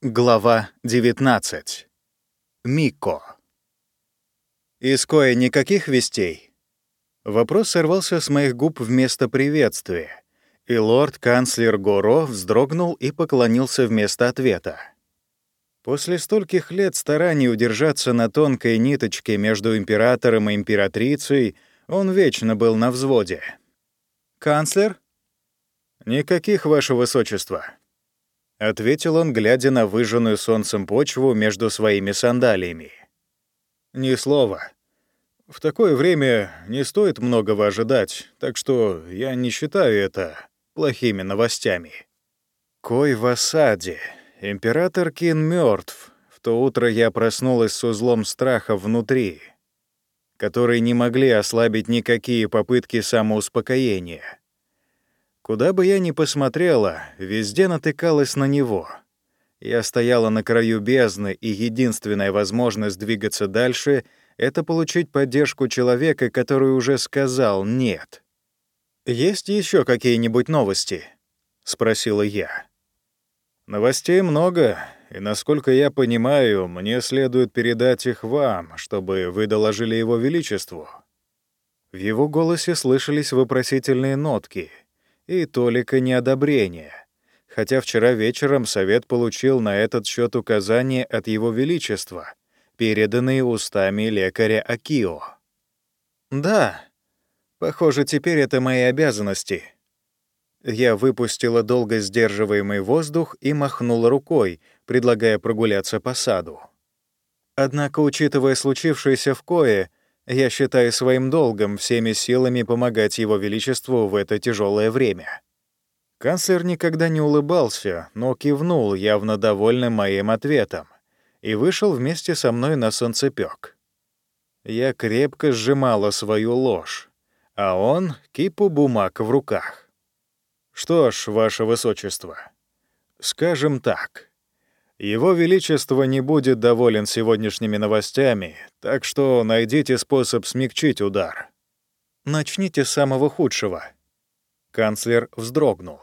Глава 19. Мико. Из Коя никаких вестей? Вопрос сорвался с моих губ вместо приветствия, и лорд-канцлер Горо вздрогнул и поклонился вместо ответа. После стольких лет стараний удержаться на тонкой ниточке между императором и императрицей он вечно был на взводе. «Канцлер?» «Никаких, ваше высочество», — ответил он, глядя на выжженную солнцем почву между своими сандалиями. «Ни слова. В такое время не стоит многого ожидать, так что я не считаю это плохими новостями». Кой в осаде. Император Кин мертв. В то утро я проснулась с узлом страха внутри, который не могли ослабить никакие попытки самоуспокоения. Куда бы я ни посмотрела, везде натыкалась на него. Я стояла на краю бездны, и единственная возможность двигаться дальше — это получить поддержку человека, который уже сказал «нет». «Есть еще какие-нибудь новости?» — спросила я. «Новостей много, и, насколько я понимаю, мне следует передать их вам, чтобы вы доложили его величеству». В его голосе слышались вопросительные нотки — и толика неодобрения, хотя вчера вечером совет получил на этот счет указания от Его Величества, переданные устами лекаря Акио. «Да, похоже, теперь это мои обязанности». Я выпустила долго сдерживаемый воздух и махнула рукой, предлагая прогуляться по саду. Однако, учитывая случившееся в Кое, я считаю своим долгом всеми силами помогать Его Величеству в это тяжелое время». Канцлер никогда не улыбался, но кивнул, явно довольным моим ответом, и вышел вместе со мной на солнцепёк. Я крепко сжимала свою ложь, а он — кипу бумаг в руках. «Что ж, Ваше Высочество, скажем так, его Величество не будет доволен сегодняшними новостями, так что найдите способ смягчить удар. Начните с самого худшего. Канцлер вздрогнул.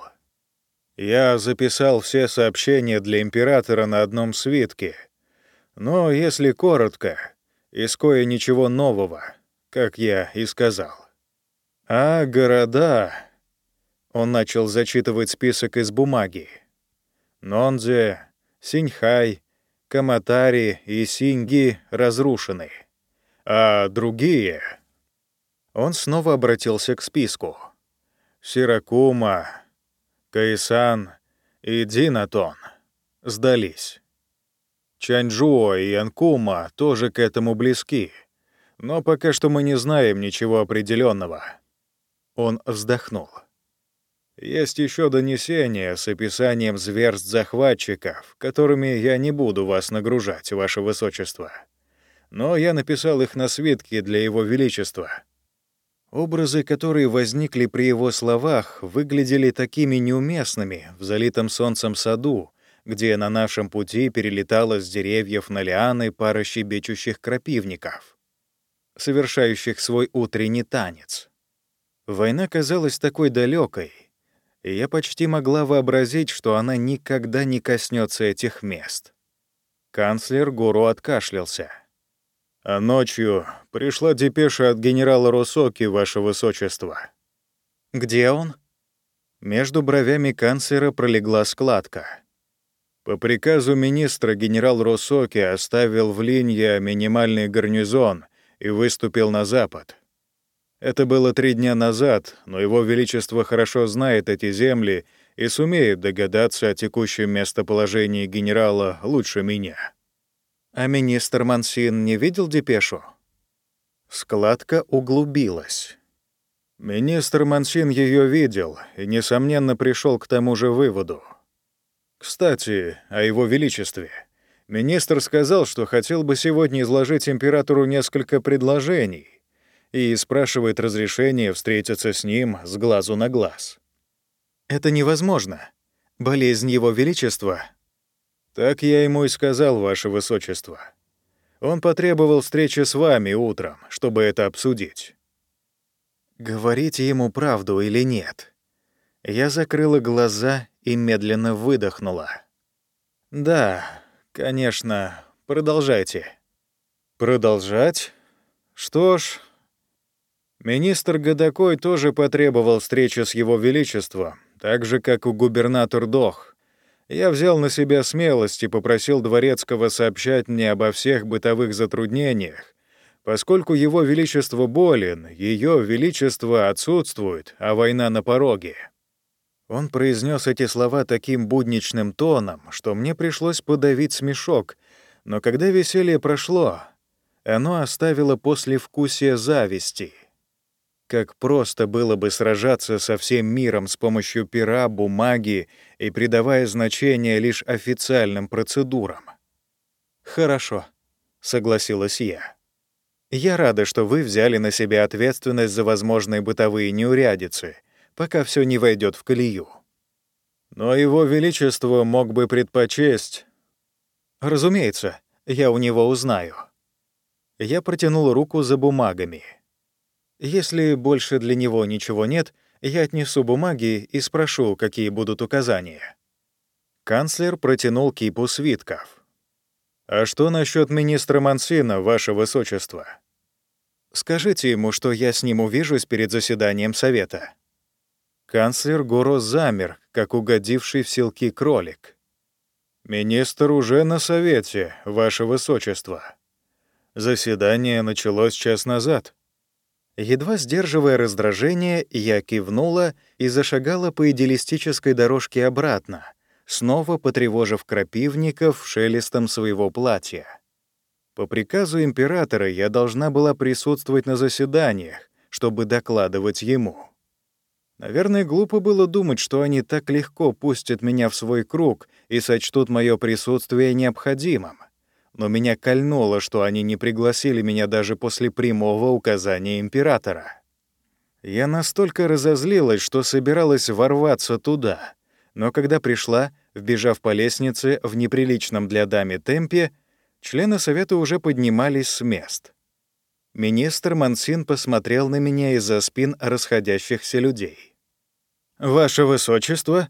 Я записал все сообщения для императора на одном свитке. Но, если коротко, из кое ничего нового, как я и сказал. А города... Он начал зачитывать список из бумаги. Нонзе, Синьхай, Каматари и Синьги разрушены, а другие... Он снова обратился к списку. Сиракума, Кайсан и Динатон сдались. Чанчжуо и Анкума тоже к этому близки, но пока что мы не знаем ничего определенного. Он вздохнул. Есть еще донесения с описанием зверств захватчиков, которыми я не буду вас нагружать, ваше высочество. Но я написал их на свитке для его величества. Образы, которые возникли при его словах, выглядели такими неуместными в залитом солнцем саду, где на нашем пути перелетала с деревьев на лианы пара щебечущих крапивников, совершающих свой утренний танец. Война казалась такой далекой, и я почти могла вообразить, что она никогда не коснется этих мест. Канцлер Гуру откашлялся. «А ночью пришла депеша от генерала Русоки, ваше высочество». «Где он?» Между бровями канцлера пролегла складка. По приказу министра генерал Росоки оставил в Линье минимальный гарнизон и выступил на запад. Это было три дня назад, но Его Величество хорошо знает эти земли и сумеет догадаться о текущем местоположении генерала лучше меня. А министр Мансин не видел депешу? Складка углубилась. Министр Мансин ее видел и, несомненно, пришел к тому же выводу. Кстати, о Его Величестве. Министр сказал, что хотел бы сегодня изложить императору несколько предложений, и спрашивает разрешение встретиться с ним с глазу на глаз. «Это невозможно. Болезнь Его Величества...» «Так я ему и сказал, Ваше Высочество. Он потребовал встречи с вами утром, чтобы это обсудить». «Говорите ему правду или нет?» Я закрыла глаза и медленно выдохнула. «Да, конечно. Продолжайте». «Продолжать? Что ж...» Министр Годокой тоже потребовал встречи с его величеством, так же, как и губернатор Дох. Я взял на себя смелость и попросил Дворецкого сообщать мне обо всех бытовых затруднениях, поскольку его величество болен, ее величество отсутствует, а война на пороге. Он произнес эти слова таким будничным тоном, что мне пришлось подавить смешок, но когда веселье прошло, оно оставило послевкусие зависти. Как просто было бы сражаться со всем миром с помощью пера, бумаги и придавая значение лишь официальным процедурам. «Хорошо», — согласилась я. «Я рада, что вы взяли на себя ответственность за возможные бытовые неурядицы, пока все не войдет в колею. Но его величество мог бы предпочесть... Разумеется, я у него узнаю. Я протянул руку за бумагами. Если больше для него ничего нет, я отнесу бумаги и спрошу, какие будут указания. Канцлер протянул кипу свитков. «А что насчет министра Мансина, ваше высочество?» «Скажите ему, что я с ним увижусь перед заседанием совета». Канцлер Горо замер, как угодивший в селки кролик. «Министр уже на совете, ваше высочество. Заседание началось час назад». Едва сдерживая раздражение, я кивнула и зашагала по идеалистической дорожке обратно, снова потревожив крапивников шелестом своего платья. По приказу императора я должна была присутствовать на заседаниях, чтобы докладывать ему. Наверное, глупо было думать, что они так легко пустят меня в свой круг и сочтут мое присутствие необходимым. Но меня кольнуло, что они не пригласили меня даже после прямого указания императора. Я настолько разозлилась, что собиралась ворваться туда. Но когда пришла, вбежав по лестнице в неприличном для даме темпе, члены совета уже поднимались с мест. Министр Мансин посмотрел на меня из-за спин расходящихся людей. «Ваше Высочество!»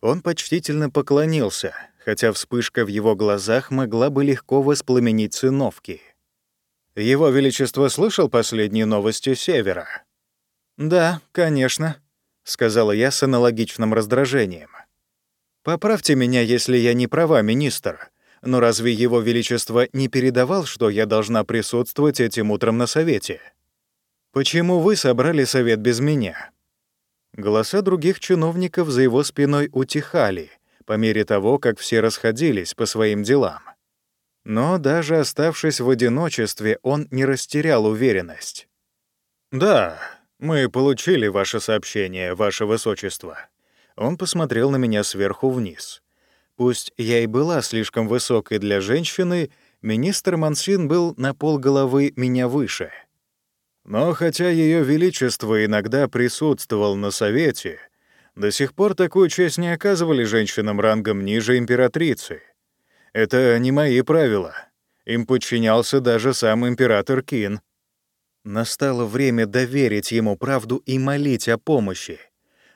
Он почтительно поклонился, хотя вспышка в его глазах могла бы легко воспламенить сыновки. «Его Величество слышал последние новости Севера?» «Да, конечно», — сказала я с аналогичным раздражением. «Поправьте меня, если я не права, министр. Но разве Его Величество не передавал, что я должна присутствовать этим утром на совете? Почему вы собрали совет без меня?» Голоса других чиновников за его спиной утихали, по мере того, как все расходились по своим делам. Но даже оставшись в одиночестве, он не растерял уверенность. «Да, мы получили ваше сообщение, ваше высочество». Он посмотрел на меня сверху вниз. Пусть я и была слишком высокой для женщины, министр Мансин был на полголовы меня выше. Но хотя Ее Величество иногда присутствовал на Совете, до сих пор такую честь не оказывали женщинам рангом ниже императрицы. Это не мои правила. Им подчинялся даже сам император Кин. Настало время доверить ему правду и молить о помощи.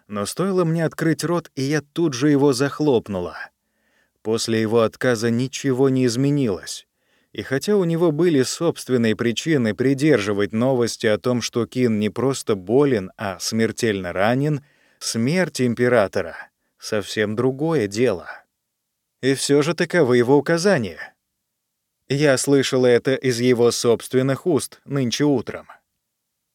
Но стоило мне открыть рот, и я тут же его захлопнула. После его отказа ничего не изменилось. И хотя у него были собственные причины придерживать новости о том, что Кин не просто болен, а смертельно ранен, смерть императора — совсем другое дело. И все же таковы его указания. Я слышала это из его собственных уст нынче утром.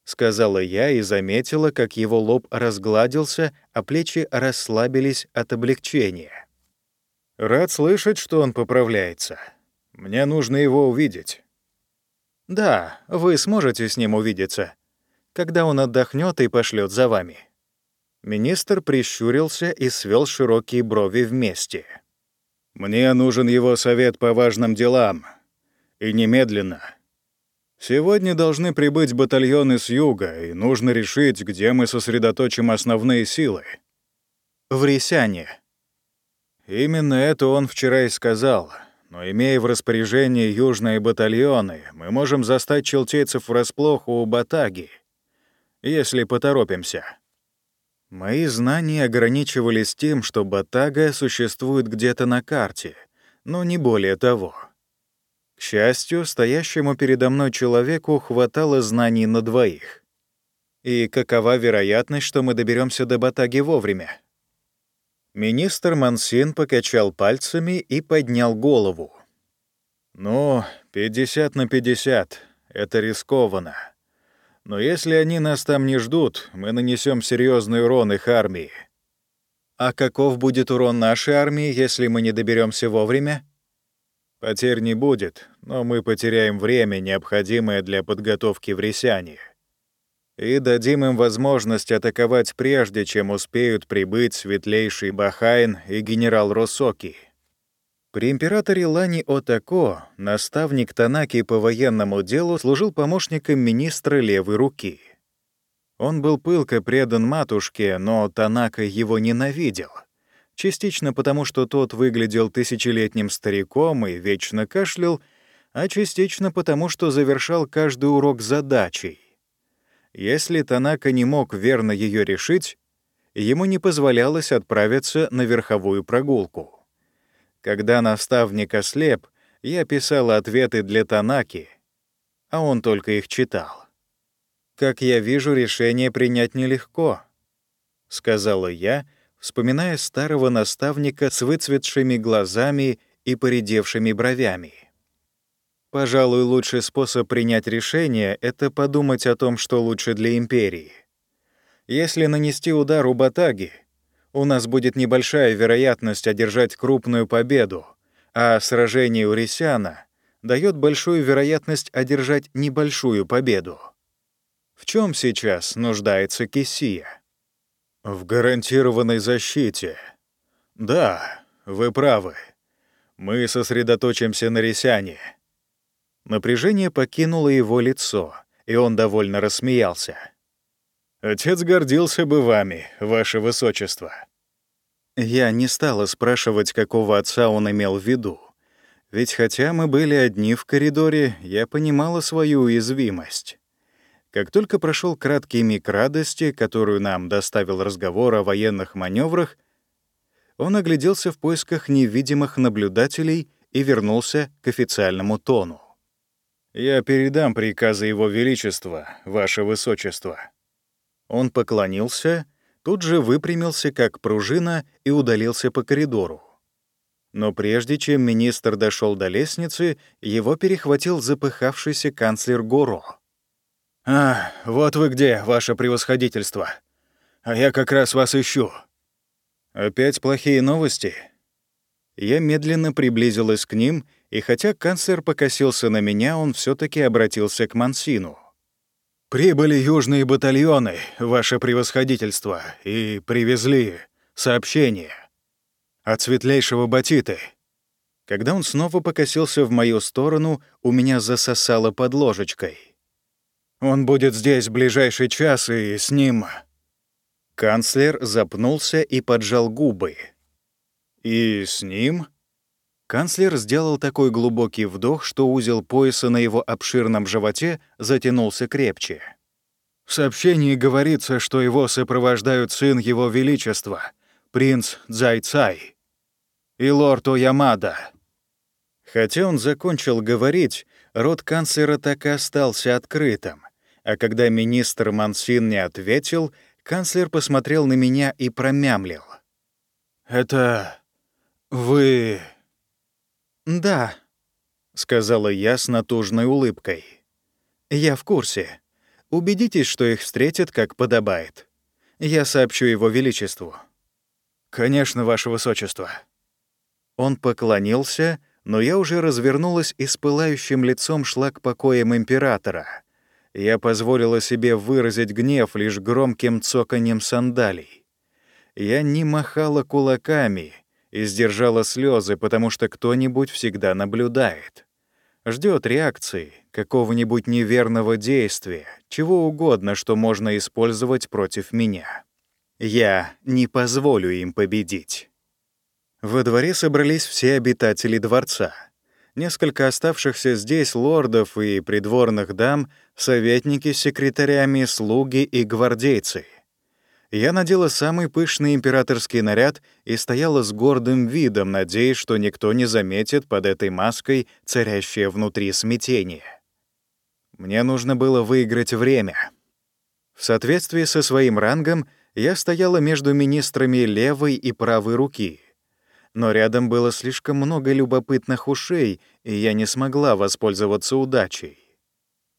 Сказала я и заметила, как его лоб разгладился, а плечи расслабились от облегчения. Рад слышать, что он поправляется. Мне нужно его увидеть. Да, вы сможете с ним увидеться, когда он отдохнет и пошлет за вами. Министр прищурился и свел широкие брови вместе. Мне нужен его совет по важным делам. И немедленно. Сегодня должны прибыть батальоны с юга, и нужно решить, где мы сосредоточим основные силы. В Ресяне, Именно это он вчера и сказал. Но имея в распоряжении южные батальоны, мы можем застать челтейцев врасплох у Батаги, если поторопимся. Мои знания ограничивались тем, что Батага существует где-то на карте, но не более того. К счастью, стоящему передо мной человеку хватало знаний на двоих. И какова вероятность, что мы доберемся до Батаги вовремя? Министр Мансин покачал пальцами и поднял голову. «Ну, 50 на 50. Это рискованно. Но если они нас там не ждут, мы нанесем серьезный урон их армии. А каков будет урон нашей армии, если мы не доберемся вовремя? Потерь не будет, но мы потеряем время, необходимое для подготовки в Ресяне. И дадим им возможность атаковать прежде, чем успеют прибыть светлейший Бахайн и генерал Росоки. При императоре Лани Отако наставник Танаки по военному делу служил помощником министра левой руки. Он был пылко предан матушке, но Танака его ненавидел. Частично потому, что тот выглядел тысячелетним стариком и вечно кашлял, а частично потому, что завершал каждый урок задачей. Если Танака не мог верно ее решить, ему не позволялось отправиться на верховую прогулку. Когда наставник ослеп, я писал ответы для Танаки, а он только их читал. «Как я вижу, решение принять нелегко», — сказала я, вспоминая старого наставника с выцветшими глазами и поредевшими бровями. Пожалуй, лучший способ принять решение — это подумать о том, что лучше для империи. Если нанести удар у Батаги — у нас будет небольшая вероятность одержать крупную победу, а сражение у Ресяна дает большую вероятность одержать небольшую победу. В чем сейчас нуждается Кисия? В гарантированной защите. Да, вы правы. Мы сосредоточимся на Ресяне. Напряжение покинуло его лицо, и он довольно рассмеялся. Отец гордился бы вами, ваше высочество. Я не стала спрашивать, какого отца он имел в виду. Ведь хотя мы были одни в коридоре, я понимала свою уязвимость. Как только прошел краткий миг радости, которую нам доставил разговор о военных маневрах, он огляделся в поисках невидимых наблюдателей и вернулся к официальному тону. «Я передам приказы Его Величества, Ваше Высочество». Он поклонился тут же выпрямился как пружина и удалился по коридору. Но прежде чем министр дошел до лестницы, его перехватил запыхавшийся канцлер Горо. «А, вот вы где, ваше превосходительство. А я как раз вас ищу». «Опять плохие новости?» Я медленно приблизилась к ним, и хотя канцлер покосился на меня, он все таки обратился к Мансину. «Прибыли южные батальоны, ваше превосходительство, и привезли сообщение от светлейшего Батиты». Когда он снова покосился в мою сторону, у меня засосало под ложечкой. «Он будет здесь в ближайший час, и с ним...» Канцлер запнулся и поджал губы. «И с ним?» Канцлер сделал такой глубокий вдох, что узел пояса на его обширном животе затянулся крепче. В сообщении говорится, что его сопровождают сын его величества, принц Цзайцай и лорд Оямада. Хотя он закончил говорить, рот канцлера так и остался открытым, а когда министр Мансин не ответил, канцлер посмотрел на меня и промямлил. «Это... вы...» «Да», — сказала я с натужной улыбкой. «Я в курсе. Убедитесь, что их встретят, как подобает. Я сообщу его величеству». «Конечно, ваше высочество». Он поклонился, но я уже развернулась и с пылающим лицом шла к покоям императора. Я позволила себе выразить гнев лишь громким цоканьем сандалий. Я не махала кулаками — и сдержала слезы, потому что кто-нибудь всегда наблюдает. Ждет реакции, какого-нибудь неверного действия, чего угодно, что можно использовать против меня. Я не позволю им победить. Во дворе собрались все обитатели дворца. Несколько оставшихся здесь лордов и придворных дам, советники с секретарями, слуги и гвардейцы. Я надела самый пышный императорский наряд и стояла с гордым видом, надеясь, что никто не заметит под этой маской царящее внутри смятение. Мне нужно было выиграть время. В соответствии со своим рангом я стояла между министрами левой и правой руки. Но рядом было слишком много любопытных ушей, и я не смогла воспользоваться удачей.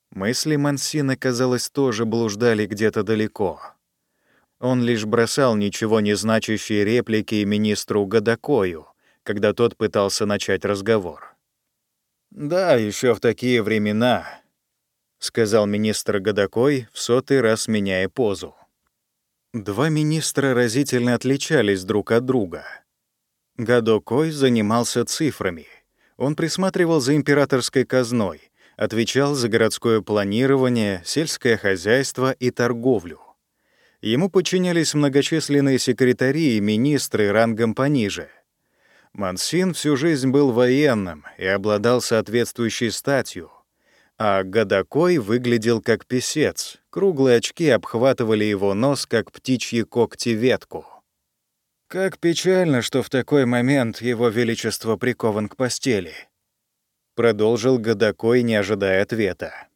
Мысли Мансина, казалось, тоже блуждали где-то далеко. Он лишь бросал ничего не значащие реплики министру Гадакою, когда тот пытался начать разговор. «Да, еще в такие времена», — сказал министр Гадакой, в сотый раз меняя позу. Два министра разительно отличались друг от друга. Гадокой занимался цифрами. Он присматривал за императорской казной, отвечал за городское планирование, сельское хозяйство и торговлю. Ему подчинялись многочисленные секретари и министры рангом пониже. Мансин всю жизнь был военным и обладал соответствующей статью, а Гадакой выглядел как писец, круглые очки обхватывали его нос, как птичьи когти ветку. Как печально, что в такой момент его величество прикован к постели. Продолжил Гадакой, не ожидая ответа.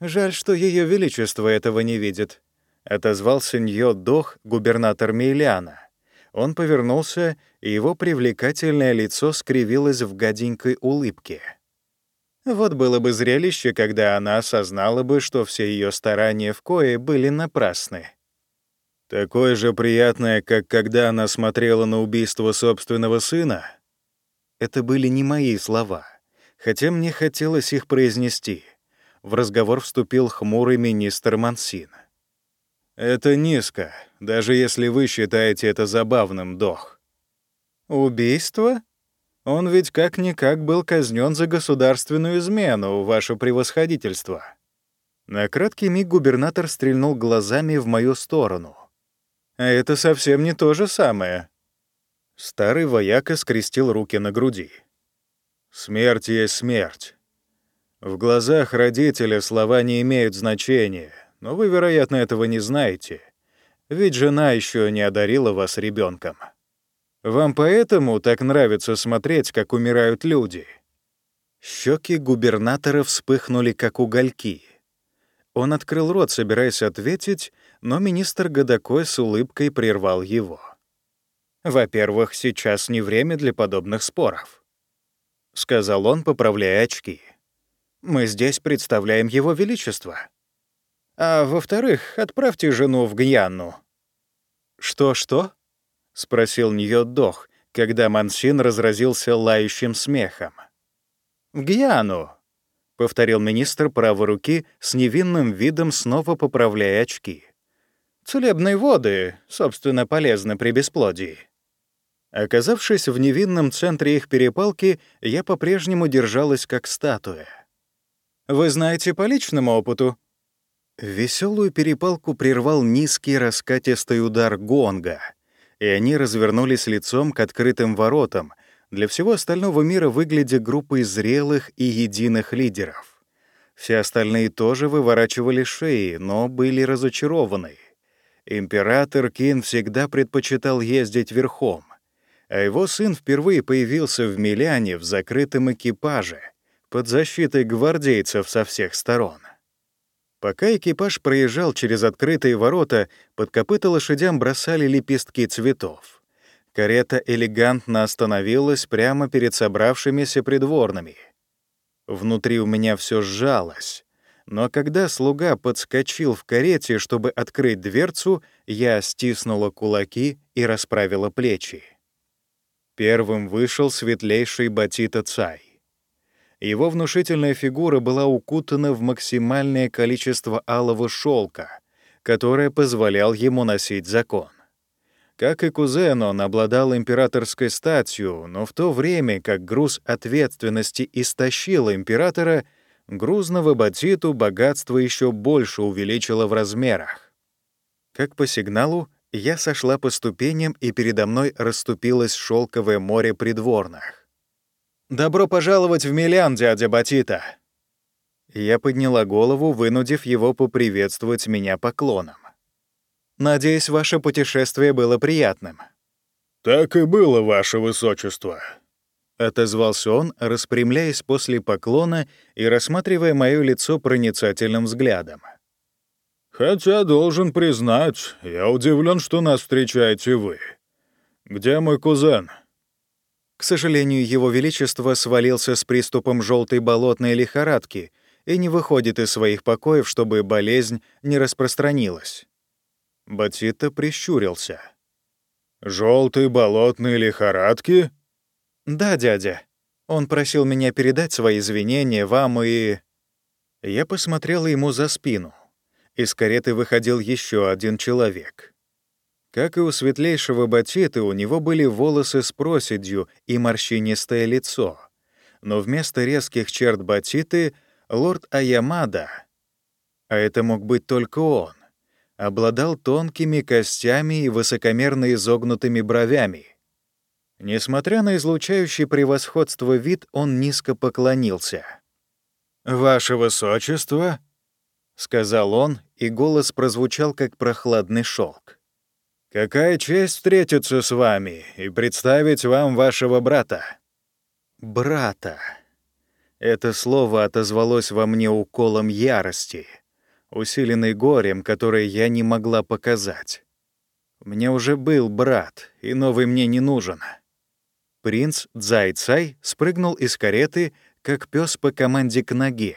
Жаль, что ее величество этого не видит. — отозвался Ньо Дох, губернатор Мейляна. Он повернулся, и его привлекательное лицо скривилось в гаденькой улыбке. Вот было бы зрелище, когда она осознала бы, что все ее старания в кое были напрасны. Такое же приятное, как когда она смотрела на убийство собственного сына? Это были не мои слова, хотя мне хотелось их произнести. В разговор вступил хмурый министр Мансин. Это низко, даже если вы считаете это забавным, Дох. Убийство? Он ведь как-никак был казнен за государственную измену, ваше превосходительство. На краткий миг губернатор стрельнул глазами в мою сторону. А это совсем не то же самое. Старый вояка скрестил руки на груди. Смерть есть смерть. В глазах родителя слова не имеют значения, но вы, вероятно, этого не знаете, ведь жена еще не одарила вас ребенком. Вам поэтому так нравится смотреть, как умирают люди?» Щеки губернатора вспыхнули, как угольки. Он открыл рот, собираясь ответить, но министр Годокой с улыбкой прервал его. «Во-первых, сейчас не время для подобных споров», — сказал он, поправляя очки. «Мы здесь представляем Его Величество. А во-вторых, отправьте жену в Гьянну». «Что-что?» — спросил Ньо-Дох, когда Мансин разразился лающим смехом. «В Гьяну», — повторил министр правой руки с невинным видом, снова поправляя очки. «Целебные воды, собственно, полезны при бесплодии». Оказавшись в невинном центре их перепалки, я по-прежнему держалась как статуя. «Вы знаете по личному опыту?» Веселую перепалку прервал низкий раскатистый удар гонга, и они развернулись лицом к открытым воротам, для всего остального мира выглядя группой зрелых и единых лидеров. Все остальные тоже выворачивали шеи, но были разочарованы. Император Кин всегда предпочитал ездить верхом, а его сын впервые появился в Миляне в закрытом экипаже под защитой гвардейцев со всех сторон. Пока экипаж проезжал через открытые ворота, под копыта лошадям бросали лепестки цветов. Карета элегантно остановилась прямо перед собравшимися придворными. Внутри у меня все сжалось. Но когда слуга подскочил в карете, чтобы открыть дверцу, я стиснула кулаки и расправила плечи. Первым вышел светлейший Батита Цай. Его внушительная фигура была укутана в максимальное количество алого шелка, которое позволял ему носить закон. Как и кузен, он обладал императорской статью, но в то время как груз ответственности истощил императора, грузного Батиту богатство еще больше увеличило в размерах. Как по сигналу, я сошла по ступеням, и передо мной расступилось шелковое море придворных. «Добро пожаловать в Милян, дядя Батита!» Я подняла голову, вынудив его поприветствовать меня поклоном. Надеюсь, ваше путешествие было приятным». «Так и было, ваше высочество», — отозвался он, распрямляясь после поклона и рассматривая мое лицо проницательным взглядом. «Хотя, должен признать, я удивлен, что нас встречаете вы. Где мой кузен?» К сожалению, его величество свалился с приступом желтой болотной лихорадки и не выходит из своих покоев, чтобы болезнь не распространилась. Батита прищурился. Желтые болотные лихорадки?» «Да, дядя. Он просил меня передать свои извинения вам и...» Я посмотрела ему за спину. Из кареты выходил еще один человек. Как и у светлейшего Батиты, у него были волосы с проседью и морщинистое лицо. Но вместо резких черт Батиты — лорд Аямада. А это мог быть только он обладал тонкими костями и высокомерно изогнутыми бровями. Несмотря на излучающий превосходство вид, он низко поклонился. «Ваше Высочество», — сказал он, и голос прозвучал, как прохладный шелк. «Какая честь встретиться с вами и представить вам вашего брата». «Брата». Это слово отозвалось во мне уколом ярости — усиленный горем, которое я не могла показать. Меня уже был брат, и новый мне не нужен. Принц Цзай-Цай спрыгнул из кареты, как пес по команде к ноге.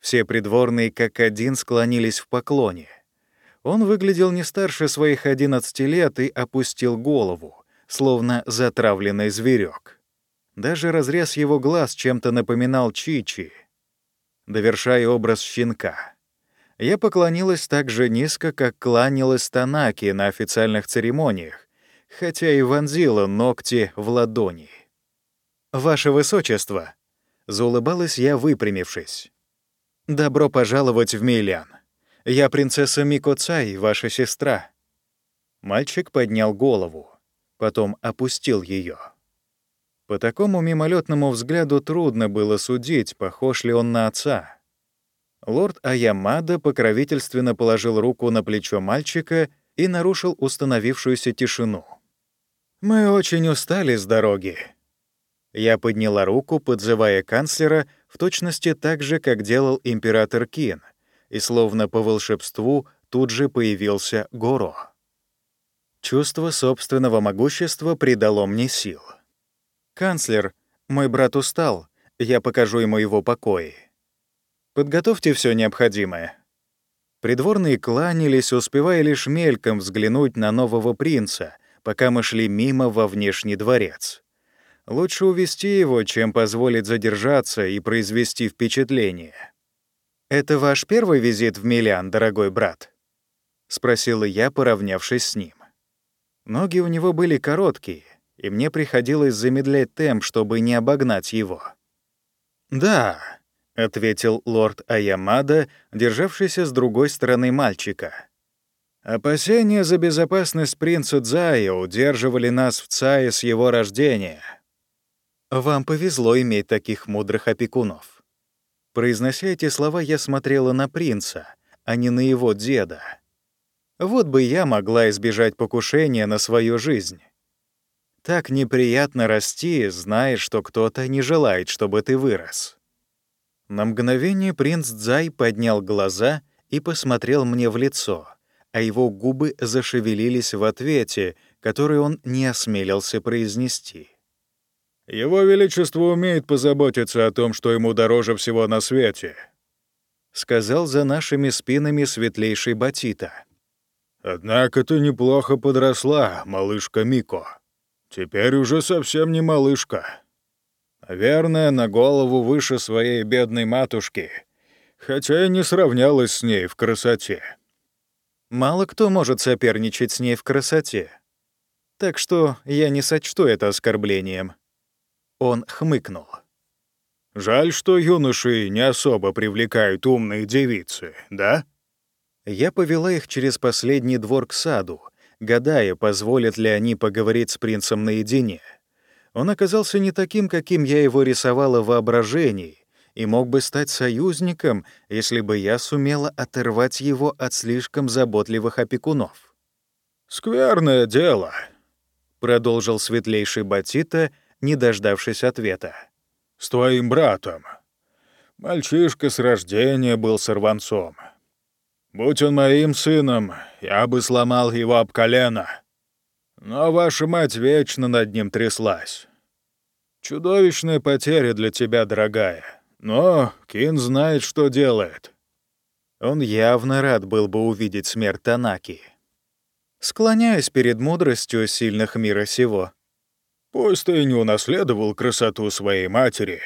Все придворные как один склонились в поклоне. Он выглядел не старше своих 11 лет и опустил голову, словно затравленный зверек. Даже разрез его глаз чем-то напоминал Чичи, довершая образ щенка. Я поклонилась так же низко, как кланялась Танаки на официальных церемониях, хотя и вонзила ногти в ладони. «Ваше Высочество!» — заулыбалась я, выпрямившись. «Добро пожаловать в Милян. Я принцесса Мико Цай, ваша сестра». Мальчик поднял голову, потом опустил ее. По такому мимолетному взгляду трудно было судить, похож ли он на отца. Лорд Аямада покровительственно положил руку на плечо мальчика и нарушил установившуюся тишину. «Мы очень устали с дороги». Я подняла руку, подзывая канцлера, в точности так же, как делал император Кин, и словно по волшебству тут же появился Горо. Чувство собственного могущества придало мне сил. «Канцлер, мой брат устал, я покажу ему его покои». Подготовьте все необходимое». Придворные кланялись, успевая лишь мельком взглянуть на нового принца, пока мы шли мимо во внешний дворец. Лучше увести его, чем позволить задержаться и произвести впечатление. «Это ваш первый визит в Милян, дорогой брат?» — спросила я, поравнявшись с ним. Ноги у него были короткие, и мне приходилось замедлять темп, чтобы не обогнать его. «Да», — ответил лорд Аямада, державшийся с другой стороны мальчика. «Опасения за безопасность принца Дзая удерживали нас в Цае с его рождения. Вам повезло иметь таких мудрых опекунов». Произнося эти слова, я смотрела на принца, а не на его деда. Вот бы я могла избежать покушения на свою жизнь. Так неприятно расти, зная, что кто-то не желает, чтобы ты вырос. На мгновение принц Дзай поднял глаза и посмотрел мне в лицо, а его губы зашевелились в ответе, который он не осмелился произнести. «Его Величество умеет позаботиться о том, что ему дороже всего на свете», — сказал за нашими спинами светлейший Батита. «Однако ты неплохо подросла, малышка Мико. Теперь уже совсем не малышка. Наверное, на голову выше своей бедной матушки, хотя и не сравнялась с ней в красоте. Мало кто может соперничать с ней в красоте. Так что я не сочту это оскорблением. Он хмыкнул. «Жаль, что юноши не особо привлекают умные девицы, да?» Я повела их через последний двор к саду, гадая, позволят ли они поговорить с принцем наедине — он оказался не таким, каким я его рисовала в воображении, и мог бы стать союзником, если бы я сумела оторвать его от слишком заботливых опекунов. «Скверное дело», — продолжил светлейший Батита, не дождавшись ответа. «С твоим братом. Мальчишка с рождения был сорванцом. Будь он моим сыном, я бы сломал его об колено. Но ваша мать вечно над ним тряслась. Чудовищная потеря для тебя, дорогая. Но Кин знает, что делает». Он явно рад был бы увидеть смерть Танаки. Склоняюсь перед мудростью сильных мира сего. Пусть ты не унаследовал красоту своей матери,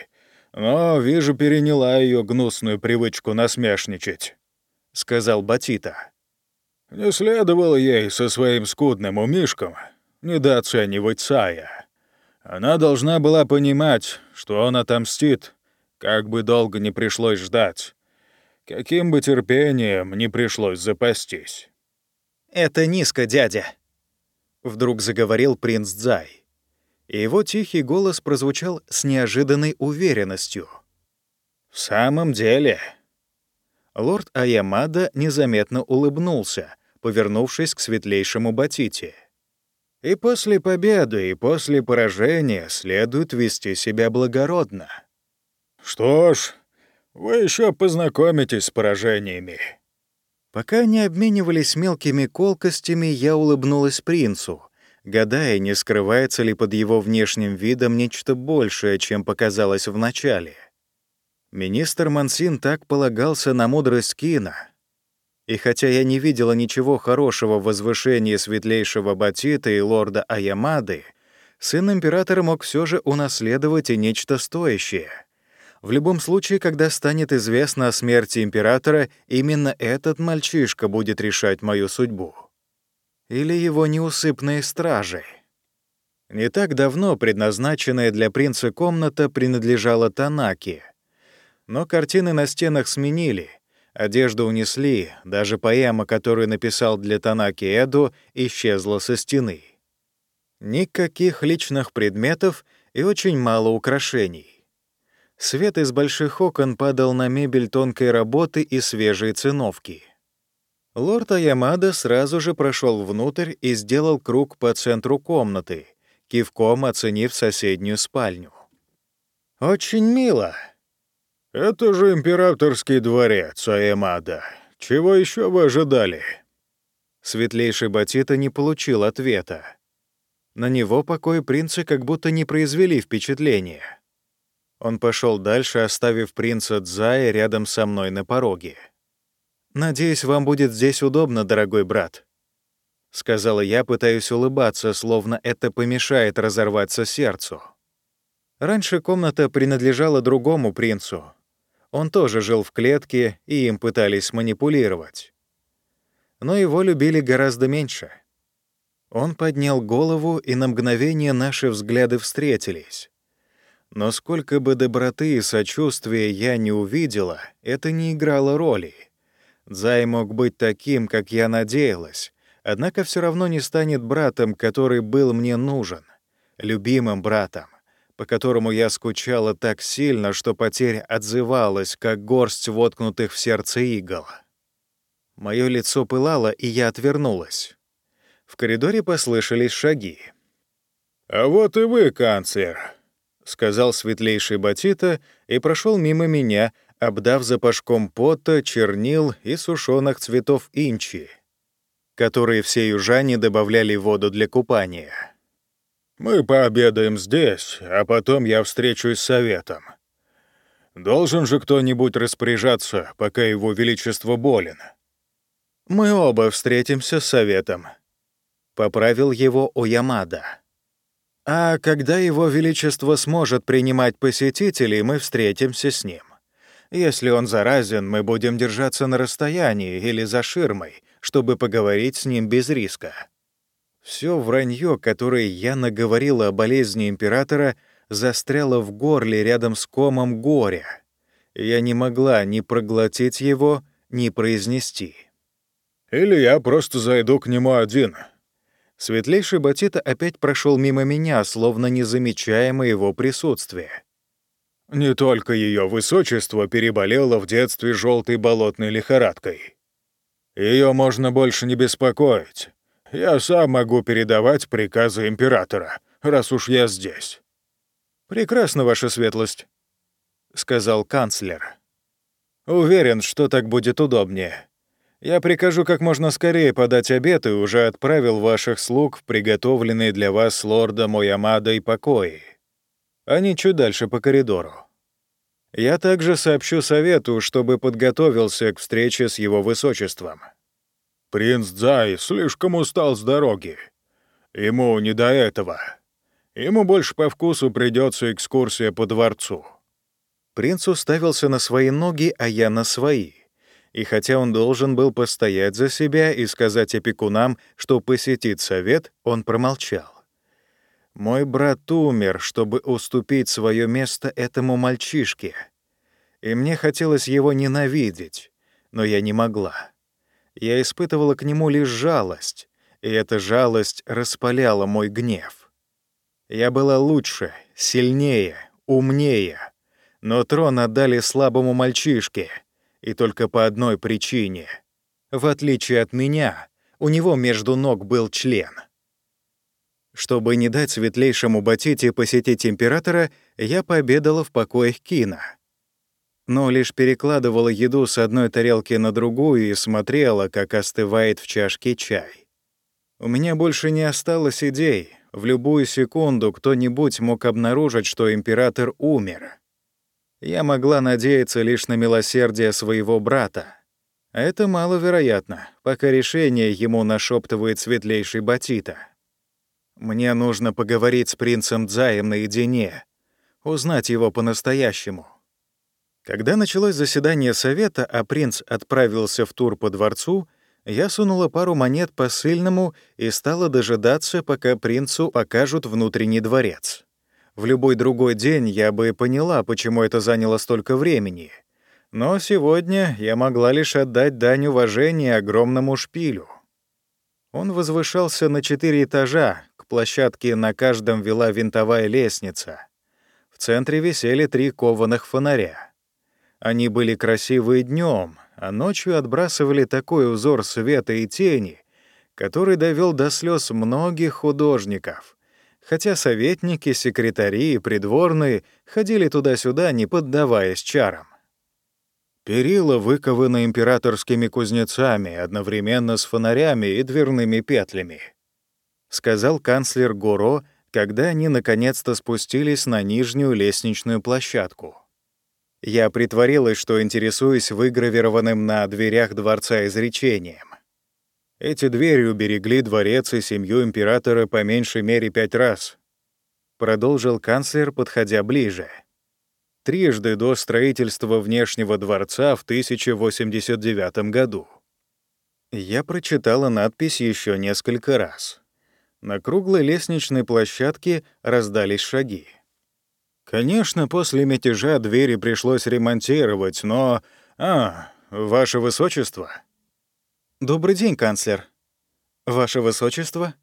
но, вижу, переняла ее гнусную привычку насмешничать», — сказал Батита. «Не следовало ей со своим скудным умишком недооценивать Сая. Она должна была понимать, что он отомстит, как бы долго не пришлось ждать, каким бы терпением не пришлось запастись». «Это низко, дядя», — вдруг заговорил принц Дзай. И его тихий голос прозвучал с неожиданной уверенностью. «В самом деле...» Лорд Аямада незаметно улыбнулся, повернувшись к светлейшему Батите. «И после победы, и после поражения следует вести себя благородно». «Что ж, вы еще познакомитесь с поражениями». Пока они обменивались мелкими колкостями, я улыбнулась принцу, гадая, не скрывается ли под его внешним видом нечто большее, чем показалось вначале. Министр Мансин так полагался на мудрость Кина. И хотя я не видела ничего хорошего в возвышении светлейшего Батита и лорда Аямады, сын императора мог все же унаследовать и нечто стоящее. В любом случае, когда станет известно о смерти императора, именно этот мальчишка будет решать мою судьбу или его неусыпные стражи. Не так давно предназначенная для принца комната принадлежала Танаки. Но картины на стенах сменили, одежду унесли, даже поэма, которую написал для Танаки Эду, исчезла со стены. Никаких личных предметов и очень мало украшений. Свет из больших окон падал на мебель тонкой работы и свежие циновки — Лорд Аямада сразу же прошел внутрь и сделал круг по центру комнаты, кивком оценив соседнюю спальню. «Очень мило». «Это же императорский дворец, Аямада. Чего еще вы ожидали?» Светлейший Батита не получил ответа. На него покой принца как будто не произвели впечатления. Он пошел дальше, оставив принца Дзая рядом со мной на пороге. «Надеюсь, вам будет здесь удобно, дорогой брат», — сказала я, пытаясь улыбаться, словно это помешает разорваться сердцу. Раньше комната принадлежала другому принцу. Он тоже жил в клетке, и им пытались манипулировать. Но его любили гораздо меньше. Он поднял голову, и на мгновение наши взгляды встретились. Но сколько бы доброты и сочувствия я не увидела, это не играло роли. Зай мог быть таким, как я надеялась, однако все равно не станет братом, который был мне нужен, любимым братом, по которому я скучала так сильно, что потеря отзывалась, как горсть воткнутых в сердце игл. Мое лицо пылало, и я отвернулась. В коридоре послышались шаги. «А вот и вы, канцлер», — сказал светлейший Батита и прошел мимо меня, обдав запашком пота, чернил и сушеных цветов инчи, которые все южане добавляли в воду для купания. «Мы пообедаем здесь, а потом я встречусь с советом. Должен же кто-нибудь распоряжаться, пока его величество болен». «Мы оба встретимся с советом», — поправил его Оямада. «А когда его величество сможет принимать посетителей, мы встретимся с ним. Если он заразен, мы будем держаться на расстоянии или за ширмой, чтобы поговорить с ним без риска. Все вранье, которое я наговорила о болезни императора, застряло в горле рядом с комом горя. Я не могла ни проглотить его, ни произнести. «Или я просто зайду к нему один». Светлейший Батита опять прошел мимо меня, словно не замечая моего присутствия. Не только ее высочество переболело в детстве желтой болотной лихорадкой. Ее можно больше не беспокоить. я сам могу передавать приказы императора, раз уж я здесь». «Прекрасно, ваша светлость», — сказал канцлер. «Уверен, что так будет удобнее. Я прикажу как можно скорее подать обед и уже отправил ваших слуг в приготовленные для вас с лордом Оямадой покои. Они чуть дальше по коридору. Я также сообщу совету, чтобы подготовился к встрече с его высочеством». «Принц Дзай слишком устал с дороги. Ему не до этого. Ему больше по вкусу придется экскурсия по дворцу». Принц уставился на свои ноги, а я на свои. И хотя он должен был постоять за себя и сказать опекунам, что посетит совет, он промолчал. Мой брат умер, чтобы уступить свое место этому мальчишке. И мне хотелось его ненавидеть, но я не могла. Я испытывала к нему лишь жалость, и эта жалость распаляла мой гнев. Я была лучше, сильнее, умнее, но трон отдали слабому мальчишке, и только по одной причине. В отличие от меня, у него между ног был член. Чтобы не дать светлейшему Батите посетить императора, я пообедала в покоях Кина. Но лишь перекладывала еду с одной тарелки на другую и смотрела, как остывает в чашке чай. У меня больше не осталось идей. В любую секунду кто-нибудь мог обнаружить, что император умер я могла надеяться лишь на милосердие своего брата. Это маловероятно, пока решение ему нашептывает светлейший Батита. Мне нужно поговорить с принцем Дзаем наедине, узнать его по-настоящему. Когда началось заседание совета, а принц отправился в тур по дворцу, я сунула пару монет посыльному и стала дожидаться, пока принцу покажут внутренний дворец. В любой другой день я бы поняла, почему это заняло столько времени. Но сегодня я могла лишь отдать дань уважения огромному шпилю. Он возвышался на четыре этажа, площадке на каждом вела винтовая лестница. В центре висели три кованых фонаря. Они были красивые днем, а ночью отбрасывали такой узор света и тени, который довел до слез многих художников хотя советники, секретари и придворные ходили туда-сюда, не поддаваясь чарам. Перила выкованы императорскими кузнецами одновременно с фонарями и дверными петлями, сказал канцлер Гуро, когда они наконец-то спустились на нижнюю лестничную площадку. Я притворилась, что интересуюсь выгравированным на дверях дворца изречением. Эти двери уберегли дворец и семью императора по меньшей мере пять раз. Продолжил канцлер, подходя ближе. Трижды до строительства внешнего дворца в 1089 году. Я прочитала надпись еще несколько раз. На круглой лестничной площадке раздались шаги. Конечно, после мятежа двери пришлось ремонтировать, но... А, ваше высочество, «Добрый день, канцлер». «Ваше высочество?»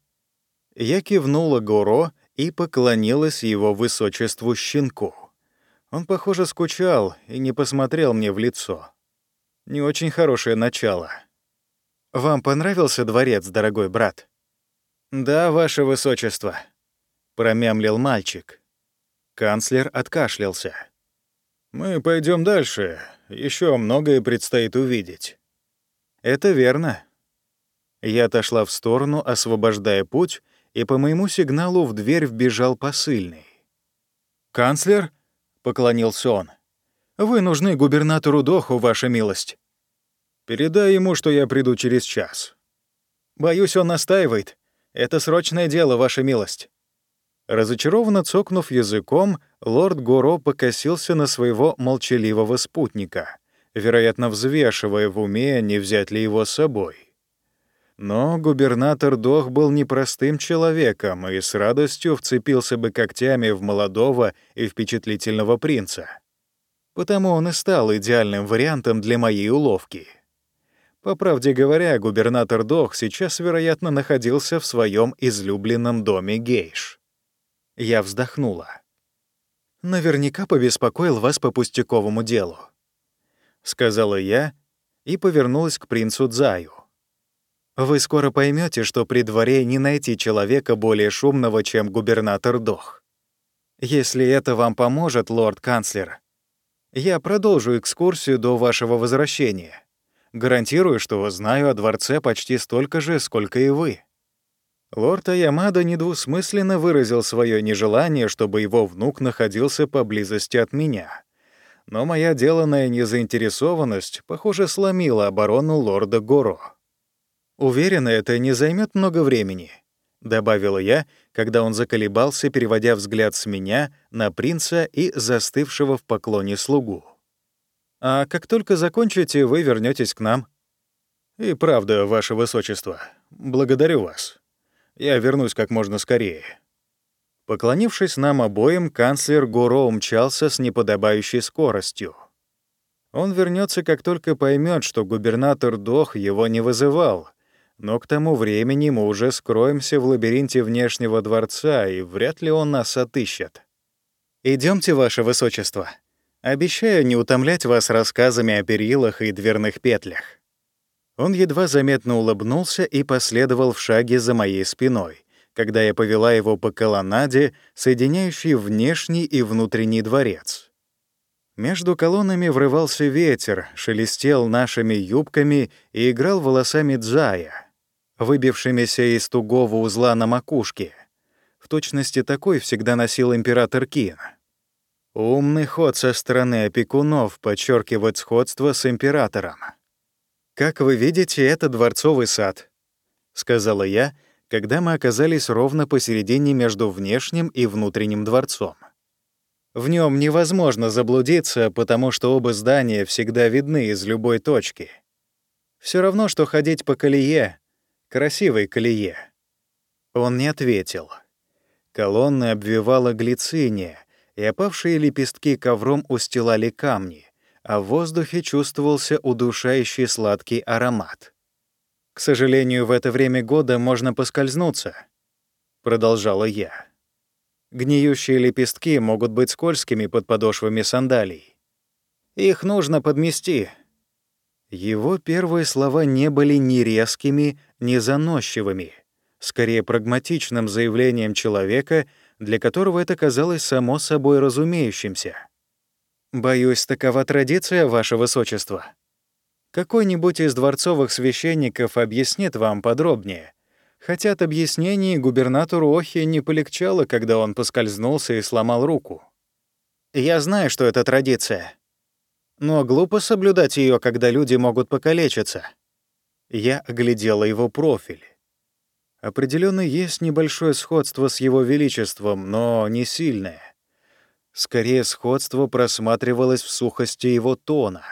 Я кивнула Горо и поклонилась его высочеству щенку. Он, похоже, скучал и не посмотрел мне в лицо. Не очень хорошее начало. «Вам понравился дворец, дорогой брат?» «Да, ваше высочество», — промямлил мальчик. Канцлер откашлялся. «Мы пойдем дальше. Еще многое предстоит увидеть». «Это верно». Я отошла в сторону, освобождая путь, и по моему сигналу в дверь вбежал посыльный. «Канцлер?» — поклонился он. «Вы нужны губернатору Доху, ваша милость. Передай ему, что я приду через час». «Боюсь, он настаивает. Это срочное дело, ваша милость». Разочарованно цокнув языком, лорд Горо покосился на своего молчаливого спутника вероятно, взвешивая в уме, не взять ли его с собой. Но губернатор Дох был непростым человеком и с радостью вцепился бы когтями в молодого и впечатлительного принца. Потому он и стал идеальным вариантом для моей уловки. По правде говоря, губернатор Дох сейчас, вероятно, находился в своем излюбленном доме гейш. Я вздохнула. Наверняка побеспокоил вас по пустяковому делу. — сказала я и повернулась к принцу Дзаю. Вы скоро поймете, что при дворе не найти человека более шумного, чем губернатор Дох. Если это вам поможет, лорд-канцлер, я продолжу экскурсию до вашего возвращения. Гарантирую, что знаю о дворце почти столько же, сколько и вы». Лорд Аямада недвусмысленно выразил свое нежелание, чтобы его внук находился поблизости от меня. Но моя деланная незаинтересованность, похоже, сломила оборону лорда Горо. «Уверена, это не займет много времени», — добавила я, когда он заколебался, переводя взгляд с меня на принца и застывшего в поклоне слугу. «А как только закончите, вы вернетесь к нам». «И правда, ваше высочество, благодарю вас. Я вернусь как можно скорее». Поклонившись нам обоим, канцлер Горо умчался с неподобающей скоростью. Он вернется, как только поймет, что губернатор Дох его не вызывал, но к тому времени мы уже скроемся в лабиринте внешнего дворца, и вряд ли он нас отыщет. Идемте, ваше высочество. Обещаю не утомлять вас рассказами о перилах и дверных петлях». Он едва заметно улыбнулся и последовал в шаге за моей спиной, когда я повела его по колоннаде, соединяющей внешний и внутренний дворец. Между колоннами врывался ветер, шелестел нашими юбками и играл волосами Дзая выбившимися из тугого узла на макушке. В точности такой всегда носил император Кин. Умный ход со стороны опекунов подчеркивать сходство с императором. «Как вы видите, это дворцовый сад», — сказала я, когда мы оказались ровно посередине между внешним и внутренним дворцом. В нем невозможно заблудиться, потому что оба здания всегда видны из любой точки. Все равно, что ходить по колее, красивой колее. Он не ответил. Колонны обвивала глициния, и опавшие лепестки ковром устилали камни, а в воздухе чувствовался удушающий сладкий аромат. «К сожалению, в это время года можно поскользнуться», — продолжала я. «Гниющие лепестки могут быть скользкими под подошвами сандалий. Их нужно подмести, его первые слова не были ни резкими, ни заносчивыми, скорее прагматичным заявлением человека, для которого это казалось само собой разумеющимся. «Боюсь, такова традиция, ваше высочество. Какой-нибудь из дворцовых священников объяснит вам подробнее. Хотя от объяснений губернатору Охи не полегчало, когда он поскользнулся и сломал руку. «Я знаю, что это традиция», но глупо соблюдать ее, когда люди могут покалечиться. Я оглядела его профиль. Определенно есть небольшое сходство с его величеством, но не сильное. Скорее, сходство просматривалось в сухости его тона.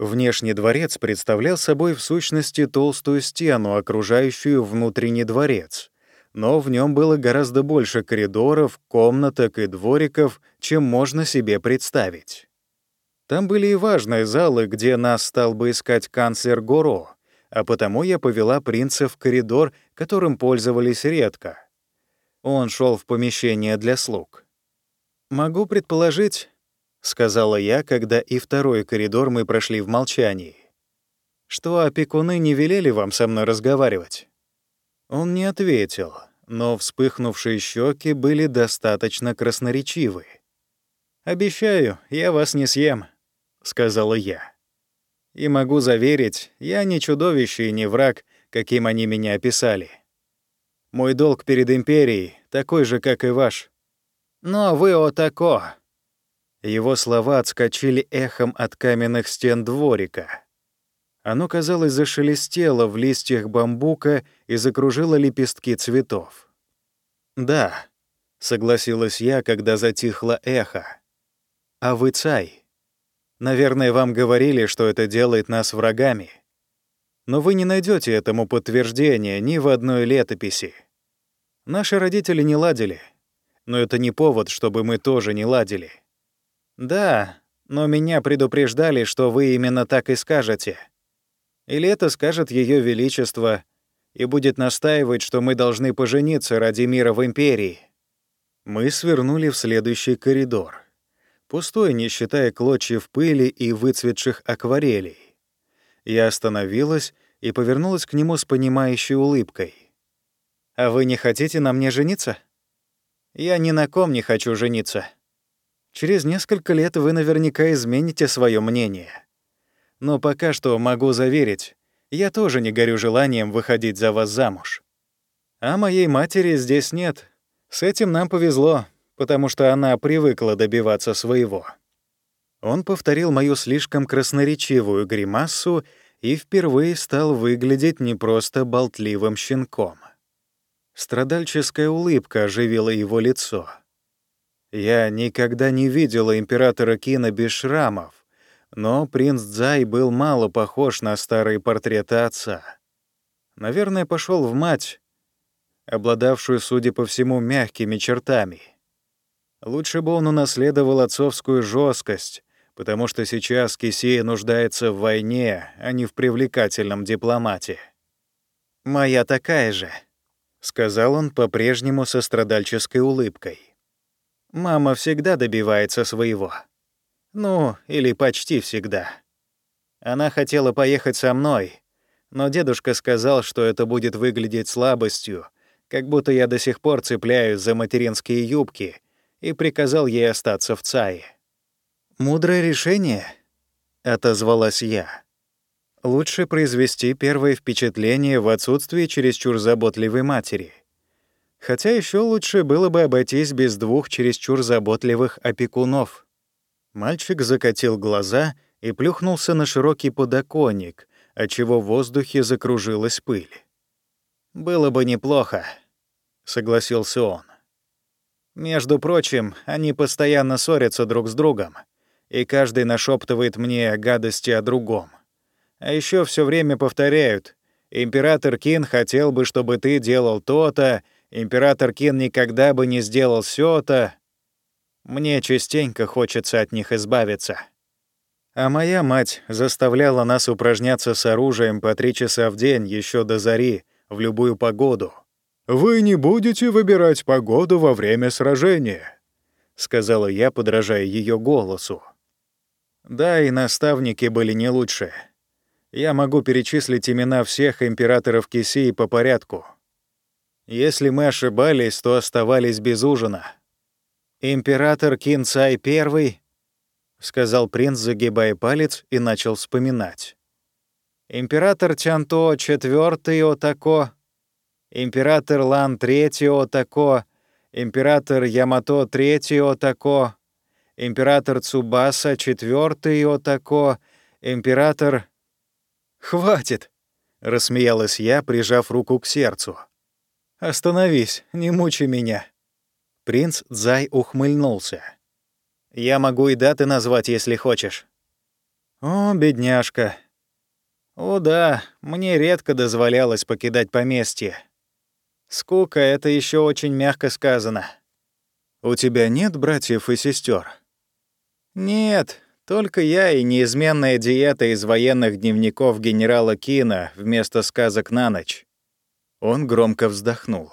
Внешний дворец представлял собой в сущности толстую стену, окружающую внутренний дворец, но в нем было гораздо больше коридоров, комнаток и двориков, чем можно себе представить. Там были и важные залы, где нас стал бы искать канцлер Горо, а потому я повела принца в коридор, которым пользовались редко. Он шел в помещение для слуг. «Могу предположить», — сказала я, когда и второй коридор мы прошли в молчании, «что опекуны не велели вам со мной разговаривать». Он не ответил, но вспыхнувшие щеки были достаточно красноречивы. «Обещаю, я вас не съем», — сказала я. «И могу заверить, я не чудовище и не враг, каким они меня описали. Мой долг перед Империей такой же, как и ваш. Но вы отако!» Его слова отскочили эхом от каменных стен дворика. Оно, казалось, зашелестело в листьях бамбука и закружило лепестки цветов. «Да», — согласилась я, когда затихло эхо. «А вы цай?» Наверное, вам говорили, что это делает нас врагами. Но вы не найдете этому подтверждения ни в одной летописи. Наши родители не ладили. Но это не повод, чтобы мы тоже не ладили. Да, но меня предупреждали, что вы именно так и скажете. Или это скажет Ее Величество и будет настаивать, что мы должны пожениться ради мира в Империи. Мы свернули в следующий коридор пустой, не считая клочьев пыли и выцветших акварелей. Я остановилась, и повернулась к нему с понимающей улыбкой. «А вы не хотите на мне жениться?» «Я ни на ком не хочу жениться. Через несколько лет вы наверняка измените свое мнение. Но пока что могу заверить, я тоже не горю желанием выходить за вас замуж. А моей матери здесь нет. С этим нам повезло, потому что она привыкла добиваться своего». Он повторил мою слишком красноречивую гримасу и впервые стал выглядеть не просто болтливым щенком. Страдальческая улыбка оживила его лицо. Я никогда не видела императора Кина без шрамов, но принц Цзай был мало похож на старые портреты отца. Наверное, пошел в мать, обладавшую, судя по всему, мягкими чертами. Лучше бы он унаследовал отцовскую жесткость, потому что сейчас Кисея нуждается в войне, а не в привлекательном дипломате. «Моя такая же», — сказал он по-прежнему со страдальческой улыбкой. «Мама всегда добивается своего. Ну, или почти всегда. Она хотела поехать со мной, но дедушка сказал, что это будет выглядеть слабостью, как будто я до сих пор цепляюсь за материнские юбки, и приказал ей остаться в Цае. «Мудрое решение», — отозвалась я. «Лучше произвести первое впечатление в отсутствии чересчур заботливой матери. Хотя еще лучше было бы обойтись без двух чересчур заботливых опекунов». Мальчик закатил глаза и плюхнулся на широкий подоконник, отчего в воздухе закружилась пыль. «Было бы неплохо», — согласился он. «Между прочим, они постоянно ссорятся друг с другом, и каждый нашептывает мне гадости о другом. А еще все время повторяют «Император Кин хотел бы, чтобы ты делал то-то», «Император Кин никогда бы не сделал сё-то». Мне частенько хочется от них избавиться. А моя мать заставляла нас упражняться с оружием по три часа в день еще до зари, в любую погоду. «Вы не будете выбирать погоду во время сражения», — сказала я, подражая ее голосу. Да, и наставники были не лучше. Я могу перечислить имена всех императоров Кисии по порядку. Если мы ошибались, то оставались без ужина. «Император Кинцай I», — сказал принц, загибая палец, и начал вспоминать. «Император Тянто IV Отако, император Лан III Отако, император Ямато III Отако, император Цубаса IV Отако, император... «Хватит!» — рассмеялась я, прижав руку к сердцу. «Остановись, не мучай меня». Принц Дзай ухмыльнулся. «Я могу и даты назвать, если хочешь». «О, бедняжка». «О да, мне редко дозволялось покидать поместье. Скука — это еще очень мягко сказано». «У тебя нет братьев и сестер? Нет, только я и неизменная диета из военных дневников генерала Кина вместо сказок на ночь. Он громко вздохнул.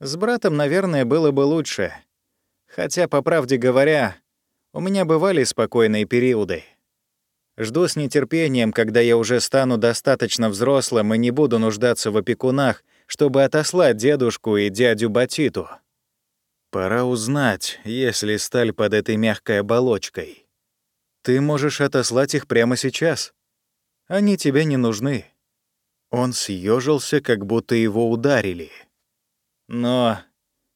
С братом, наверное, было бы лучше. Хотя, по правде говоря, у меня бывали спокойные периоды. Жду с нетерпением, когда я уже стану достаточно взрослым и не буду нуждаться в опекунах, чтобы отослать дедушку и дядю Батиту. Пора узнать, есть ли сталь под этой мягкой оболочкой. Ты можешь отослать их прямо сейчас. Они тебе не нужны. Он съежился, как будто его ударили. Но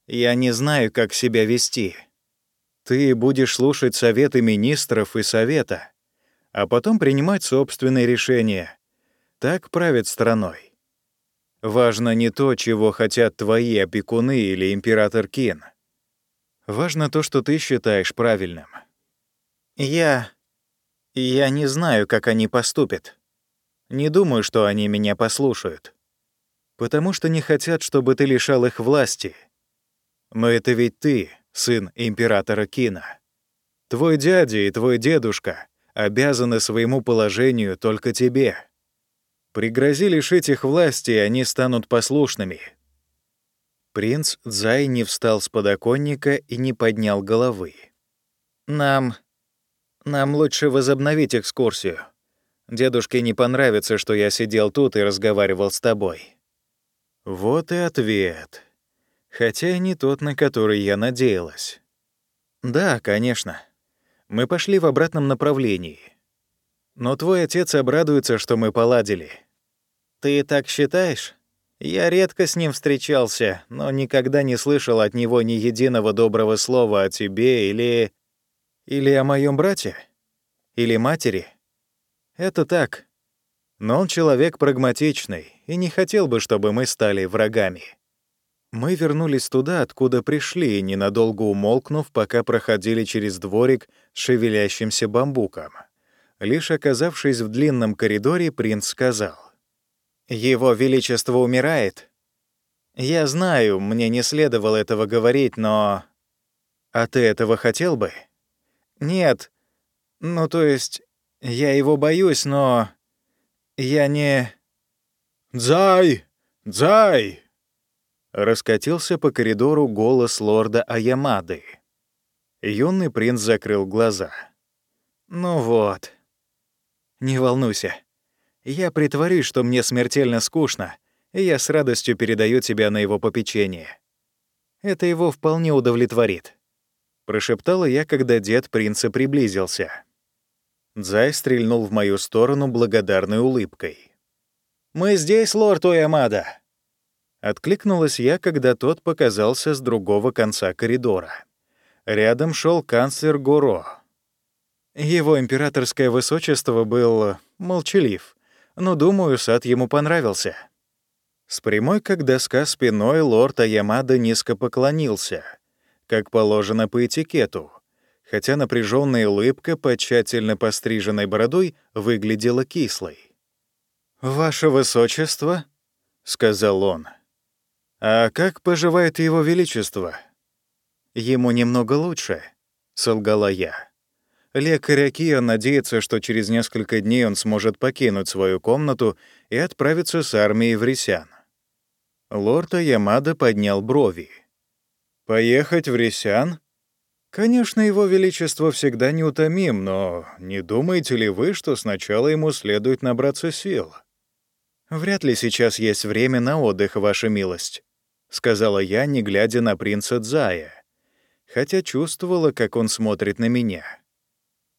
я не знаю, как себя вести. Ты будешь слушать советы министров и совета, а потом принимать собственные решения. Так правят страной. Важно не то, чего хотят твои опекуны или император Кин — Важно то, что ты считаешь правильным. Я... Я не знаю, как они поступят. Не думаю, что они меня послушают. Потому что не хотят, чтобы ты лишал их власти. Но это ведь ты, сын императора Кина. Твой дядя и твой дедушка обязаны своему положению только тебе. Пригрози лишить их власти, и они станут послушными, Принц Цзай не встал с подоконника и не поднял головы. «Нам... нам лучше возобновить экскурсию. Дедушке не понравится, что я сидел тут и разговаривал с тобой». Вот и ответ. Хотя и не тот, на который я надеялась. «Да, конечно. Мы пошли в обратном направлении. Но твой отец обрадуется, что мы поладили». «Ты так считаешь?» Я редко с ним встречался, но никогда не слышал от него ни единого доброго слова о тебе или... Или о моем брате? Или матери? Это так. Но он человек прагматичный и не хотел бы, чтобы мы стали врагами. Мы вернулись туда, откуда пришли, ненадолго умолкнув, пока проходили через дворик с шевелящимся бамбуком. Лишь оказавшись в длинном коридоре, принц сказал. Его Величество умирает. Я знаю, мне не следовало этого говорить, но... А ты этого хотел бы? Нет. Ну, то есть, я его боюсь, но... Я не... «Дзай! Дзай!» Раскатился по коридору голос лорда Аямады. Юный принц закрыл глаза. «Ну вот. Не волнуйся. Я притворюсь, что мне смертельно скучно, и я с радостью передаю тебя на его попечение. Это его вполне удовлетворит», — прошептала я, когда дед принца приблизился. Дзай стрельнул в мою сторону благодарной улыбкой. «Мы здесь, лорд Уэмада!» Откликнулась я, когда тот показался с другого конца коридора. Рядом шел канцлер Гуро. Его императорское высочество был молчалив, но, думаю, сад ему понравился. С прямой, как доска спиной, лорд Аямада низко поклонился, как положено по этикету, хотя напряженная улыбка под тщательно постриженной бородой выглядела кислой. «Ваше высочество», — сказал он, — «а как поживает его величество?» «Ему немного лучше», — солгала я. Лекарь Акио надеется, что через несколько дней он сможет покинуть свою комнату и отправиться с армией в Ресян. Лорд Ямада поднял брови. «Поехать в Ресян?» «Конечно, его величество всегда неутомим, но не думаете ли вы, что сначала ему следует набраться сил?» «Вряд ли сейчас есть время на отдых, ваша милость», — сказала я, не глядя на принца Дзая, хотя чувствовала, как он смотрит на меня.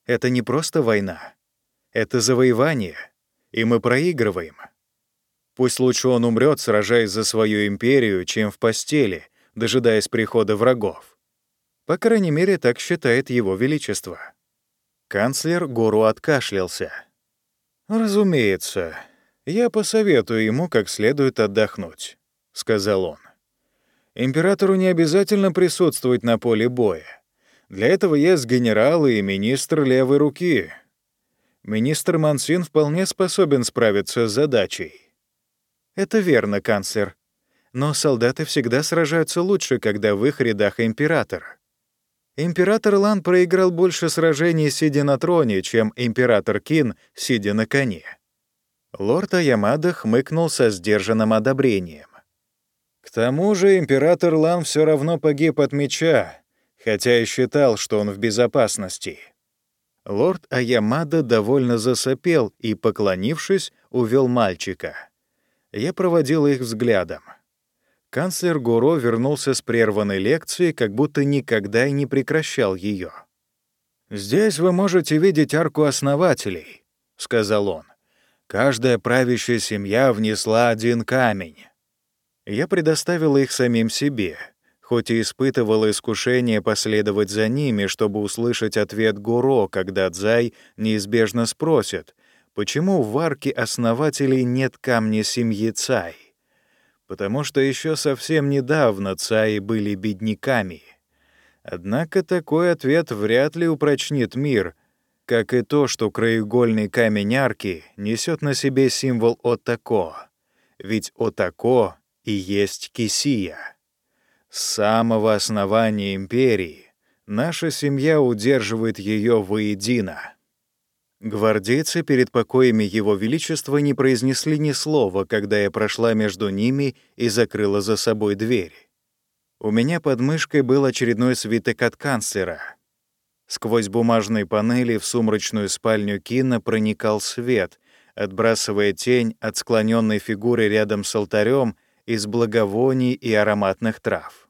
Это не просто война. Это завоевание, и мы проигрываем. Пусть лучше он умрет, сражаясь за свою империю, чем в постели, дожидаясь прихода врагов. По крайней мере, так считает его величество. Канцлер Гору откашлялся. «Разумеется, я посоветую ему как следует отдохнуть», — сказал он. «Императору не обязательно присутствовать на поле боя. Для этого есть генералы и министр левой руки. Министр Мансин вполне способен справиться с задачей. Это верно, канцлер. Но солдаты всегда сражаются лучше, когда в их рядах император. Император Лан проиграл больше сражений, сидя на троне, чем император Кин, сидя на коне. Лорд Аямада хмыкнул со сдержанным одобрением. К тому же император Лан все равно погиб от меча, хотя и считал, что он в безопасности. Лорд Аямада довольно засопел и, поклонившись, увел мальчика. Я проводил их взглядом. Канцлер Гуро вернулся с прерванной лекции, как будто никогда и не прекращал ее. «Здесь вы можете видеть арку основателей», — сказал он. «Каждая правящая семья внесла один камень». Я предоставил их самим себе, хоть и испытывала искушение последовать за ними, чтобы услышать ответ Гуро, когда Дзай неизбежно спросит, почему в арке основателей нет камня семьи Цай. Потому что еще совсем недавно Цаи были бедняками. Однако такой ответ вряд ли упрочнит мир, как и то, что краеугольный камень арки несет на себе символ Отако, ведь Отако и есть Кисия. С самого основания империи наша семья удерживает ее воедино. Гвардейцы перед покоями Его Величества не произнесли ни слова, когда я прошла между ними и закрыла за собой дверь. У меня под мышкой был очередной свиток от канцлера. Сквозь бумажные панели в сумрачную спальню Кина проникал свет, отбрасывая тень от склоненной фигуры рядом с алтарем из благовоний и ароматных трав.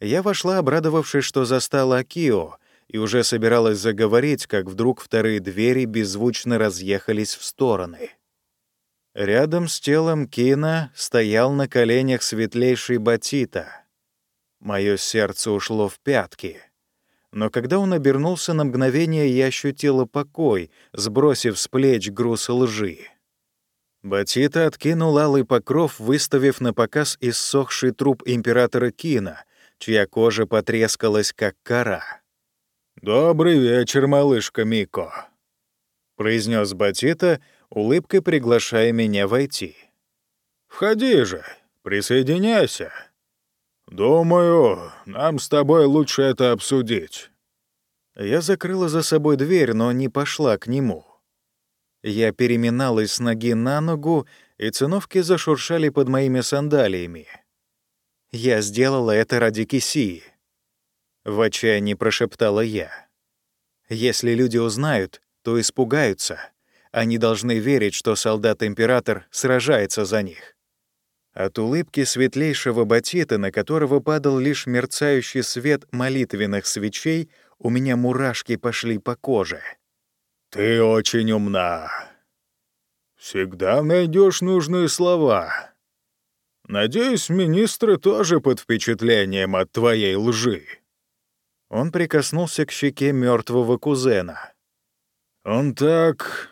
Я вошла, обрадовавшись, что застала Акио, и уже собиралась заговорить, как вдруг вторые двери беззвучно разъехались в стороны. Рядом с телом Кина стоял на коленях светлейший Батита. Мое сердце ушло в пятки — но когда он обернулся на мгновение, я ощутила покой, сбросив с плеч груз лжи. Батита откинул алый покров, выставив на показ иссохший труп императора Кина, чья кожа потрескалась, как кора. «Добрый вечер, малышка Мико», — произнес Батита, улыбкой приглашая меня войти. «Входи же, присоединяйся». «Думаю, нам с тобой лучше это обсудить». Я закрыла за собой дверь, но не пошла к нему. Я переминалась с ноги на ногу, и циновки зашуршали под моими сандалиями. «Я сделала это ради Кисии», — в отчаянии прошептала я. «Если люди узнают, то испугаются. Они должны верить, что солдат-император сражается за них. От улыбки светлейшего батита, на которого падал лишь мерцающий свет молитвенных свечей, у меня мурашки пошли по коже. «Ты очень умна. Всегда найдешь нужные слова. Надеюсь, министры тоже под впечатлением от твоей лжи». Он прикоснулся к щеке мертвого кузена. «Он так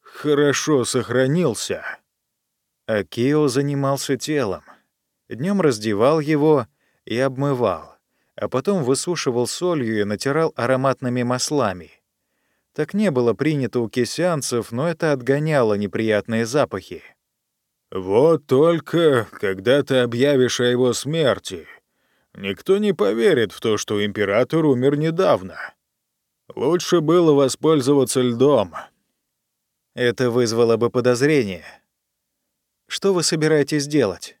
хорошо сохранился». Акио занимался телом. Днем раздевал его и обмывал, а потом высушивал солью и натирал ароматными маслами. Так не было принято у кисянцев, но это отгоняло неприятные запахи. «Вот только, когда ты объявишь о его смерти, никто не поверит в то, что император умер недавно. Лучше было воспользоваться льдом». Это вызвало бы подозрение. Что вы собираетесь делать?»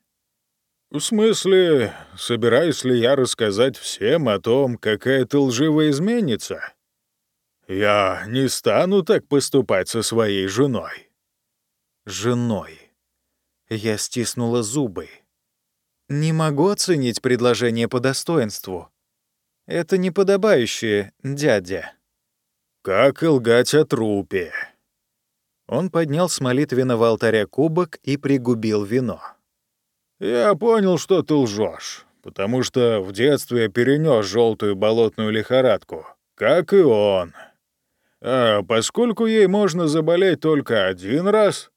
«В смысле, собираюсь ли я рассказать всем о том, какая ты лживая изменница? Я не стану так поступать со своей женой». «Женой». Я стиснула зубы. «Не могу оценить предложение по достоинству. Это неподобающее, дядя». «Как и лгать о трупе», он поднял с молитвенного алтаря кубок и пригубил вино. «Я понял, что ты лжешь, потому что в детстве перенес желтую болотную лихорадку, как и он. А поскольку ей можно заболеть только один раз...»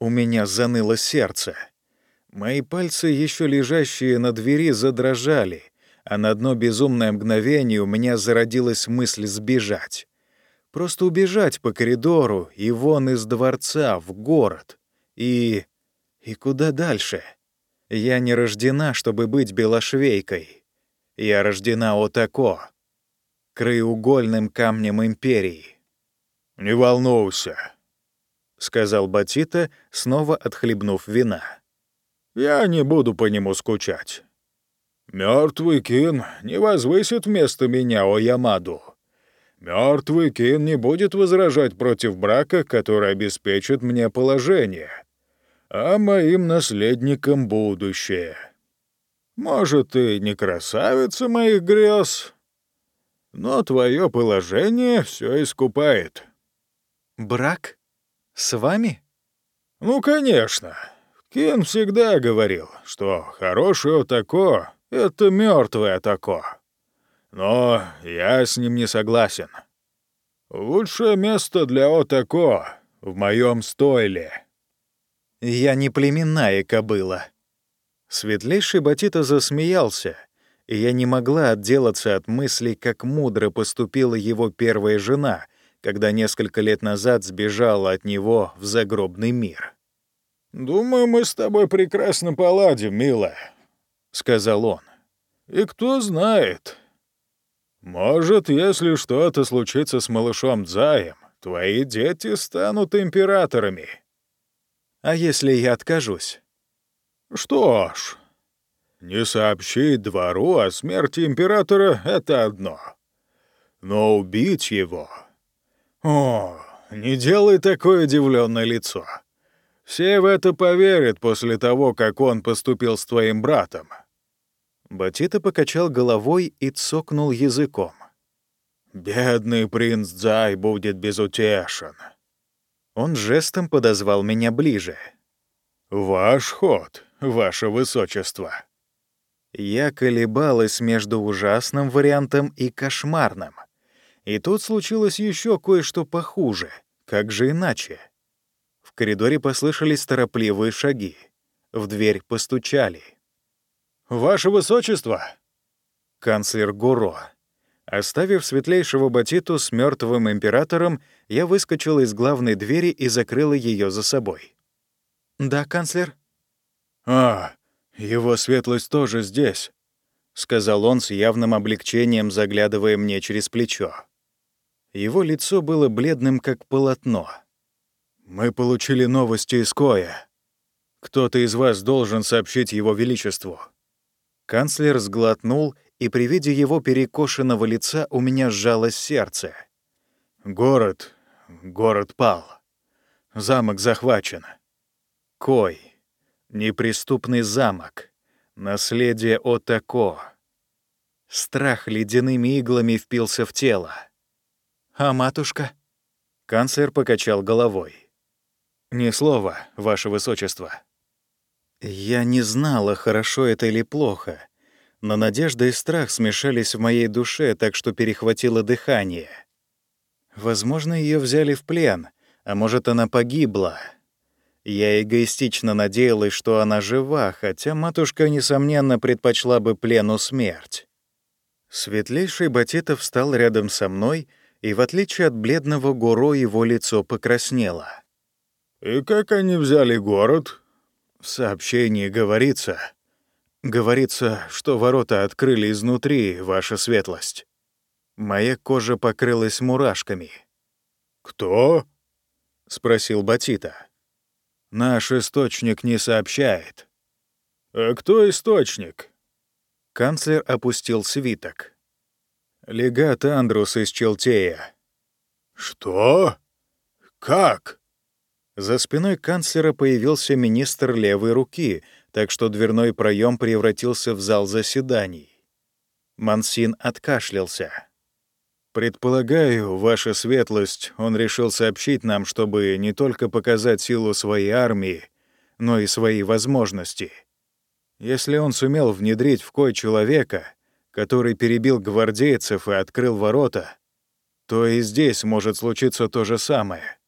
У меня заныло сердце. Мои пальцы, еще лежащие на двери, задрожали, а на одно безумное мгновение у меня зародилась мысль сбежать. Просто убежать по коридору и вон из дворца в город. И... и куда дальше? Я не рождена, чтобы быть белошвейкой. Я рождена отако, краеугольным камнем империи. «Не волнуйся», — сказал Батита, снова отхлебнув вина. «Я не буду по нему скучать. Мертвый Кин не возвысит вместо меня о Ямаду. Мертвый Кин не будет возражать против брака, который обеспечит мне положение, а моим наследникам будущее. Может, и не красавица моих грез, но твое положение все искупает. Брак? С вами? Ну, конечно. Кин всегда говорил, что хорошее атако — это мертвое атако. Но я с ним не согласен. Лучшее место для Отако в моем стойле. Я не племенная кобыла. Светлейший Батита засмеялся, и я не могла отделаться от мысли, как мудро поступила его первая жена, когда несколько лет назад сбежала от него в загробный мир. «Думаю, мы с тобой прекрасно поладим, милая», — сказал он. «И кто знает, может, если что-то случится с малышом Дзаем, твои дети станут императорами. А если я откажусь? Что ж, не сообщить двору о смерти императора — это одно. Но убить его... О, не делай такое удивленное лицо. Все в это поверят после того, как он поступил с твоим братом. Батита покачал головой и цокнул языком. «Бедный принц Дзай будет безутешен». Он жестом подозвал меня ближе. «Ваш ход, ваше высочество». Я колебалась между ужасным вариантом и кошмарным. И тут случилось еще кое-что похуже. Как же иначе? В коридоре послышались торопливые шаги. В дверь постучали. «Ваше высочество!» Канцлер Гуро. Оставив светлейшего Батиту с мертвым императором, я выскочил из главной двери и закрыла ее за собой. «Да, канцлер?» «А, его светлость тоже здесь», — сказал он с явным облегчением, заглядывая мне через плечо. Его лицо было бледным, как полотно. «Мы получили новости из Коя. Кто-то из вас должен сообщить его величеству». Канцлер сглотнул, и при виде его перекошенного лица у меня сжалось сердце. «Город... город пал. Замок захвачен. Кой. Неприступный замок. Наследие Отако. Страх ледяными иглами впился в тело. «А матушка?» Канцлер покачал головой. «Ни слова, ваше высочество». Я не знала, хорошо это или плохо, но надежда и страх смешались в моей душе, так что перехватило дыхание. Возможно, ее взяли в плен, а может, она погибла. Я эгоистично надеялась, что она жива, хотя матушка, несомненно, предпочла бы плену смерть. Светлейший Батитов встал рядом со мной, и, в отличие от бледного Гуро, его лицо покраснело. «И как они взяли город?» В сообщении говорится... Говорится, что ворота открыли изнутри, ваша светлость. Моя кожа покрылась мурашками. «Кто?» — спросил Батита. «Наш источник не сообщает». «А кто источник?» Канцлер опустил свиток. «Легат Андрус из Челтея». «Что? Как?» За спиной канцлера появился министр левой руки, так что дверной проем превратился в зал заседаний. Мансин откашлялся. «Предполагаю, ваша светлость, он решил сообщить нам, чтобы не только показать силу своей армии, но и свои возможности. Если он сумел внедрить в кой человека, который перебил гвардейцев и открыл ворота, то и здесь может случиться то же самое.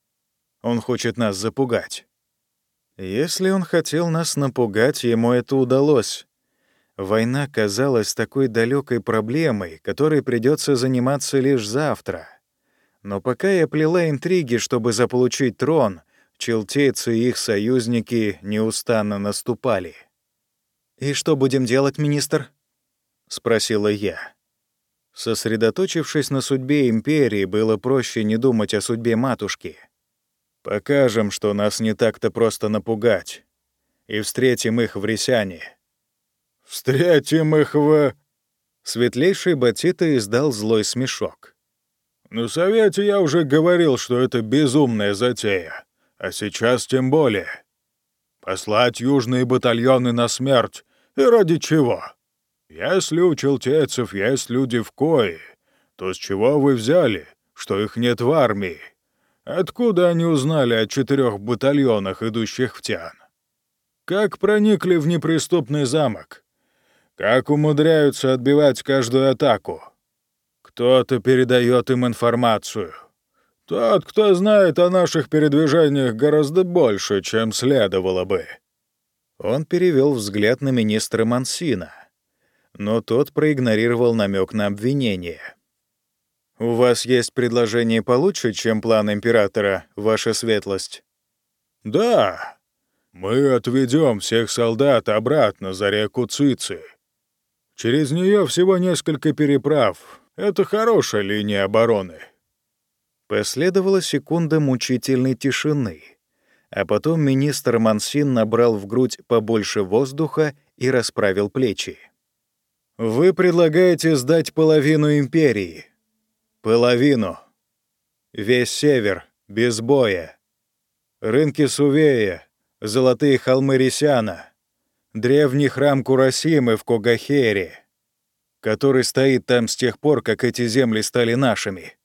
Он хочет нас запугать. Если он хотел нас напугать, ему это удалось. Война казалась такой далекой проблемой, которой придется заниматься лишь завтра. Но пока я плела интриги, чтобы заполучить трон, челтейцы и их союзники неустанно наступали. «И что будем делать, министр?» — спросила я. Сосредоточившись на судьбе империи, было проще не думать о судьбе матушки — Покажем, что нас не так-то просто напугать. И встретим их в Ресяне. Встретим их в... Светлейший Батита издал злой смешок. На совете я уже говорил, что это безумная затея. А сейчас тем более. Послать южные батальоны на смерть. И ради чего? Если у челтейцев есть люди в кое, то с чего вы взяли, что их нет в армии? Откуда они узнали о четырех батальонах, идущих в Тян? Как проникли в неприступный замок? Как умудряются отбивать каждую атаку? Кто-то передает им информацию. Тот, кто знает о наших передвижениях гораздо больше, чем следовало бы. Он перевел взгляд на министра Мансина, но тот проигнорировал намек на обвинение. «У вас есть предложение получше, чем план императора, ваша светлость?» «Да. Мы отведем всех солдат обратно за реку Цици. Через нее всего несколько переправ. Это хорошая линия обороны». Последовала секунда мучительной тишины, а потом министр Мансин набрал в грудь побольше воздуха и расправил плечи. «Вы предлагаете сдать половину империи», Половину. Весь север, без боя. Рынки Сувея, золотые холмы Ресяна, древний храм Курасимы в Когахере, который стоит там с тех пор, как эти земли стали нашими.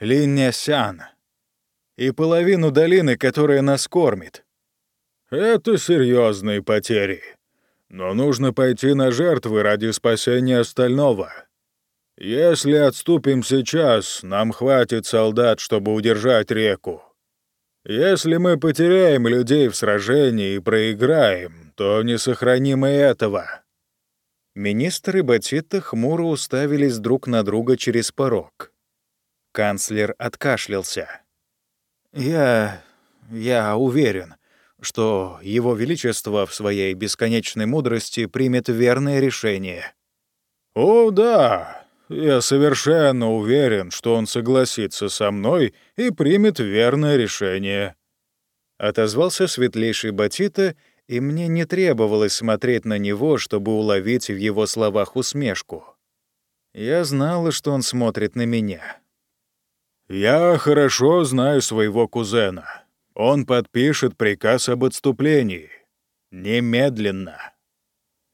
Линьясян. И половину долины, которая нас кормит. Это серьезные потери. Но нужно пойти на жертвы ради спасения остального. Если отступим сейчас, нам хватит солдат, чтобы удержать реку. Если мы потеряем людей в сражении и проиграем, то не сохраним и этого». Министр и Батита хмуро уставились друг на друга через порог. Канцлер откашлялся. «Я... я уверен, что Его Величество в своей бесконечной мудрости примет верное решение». «О, да, я совершенно уверен, что он согласится со мной и примет верное решение». Отозвался светлейший Батита, и мне не требовалось смотреть на него, чтобы уловить в его словах усмешку. Я знала, что он смотрит на меня. «Я хорошо знаю своего кузена. Он подпишет приказ об отступлении. Немедленно».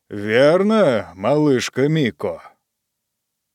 «Верно, малышка Мико?»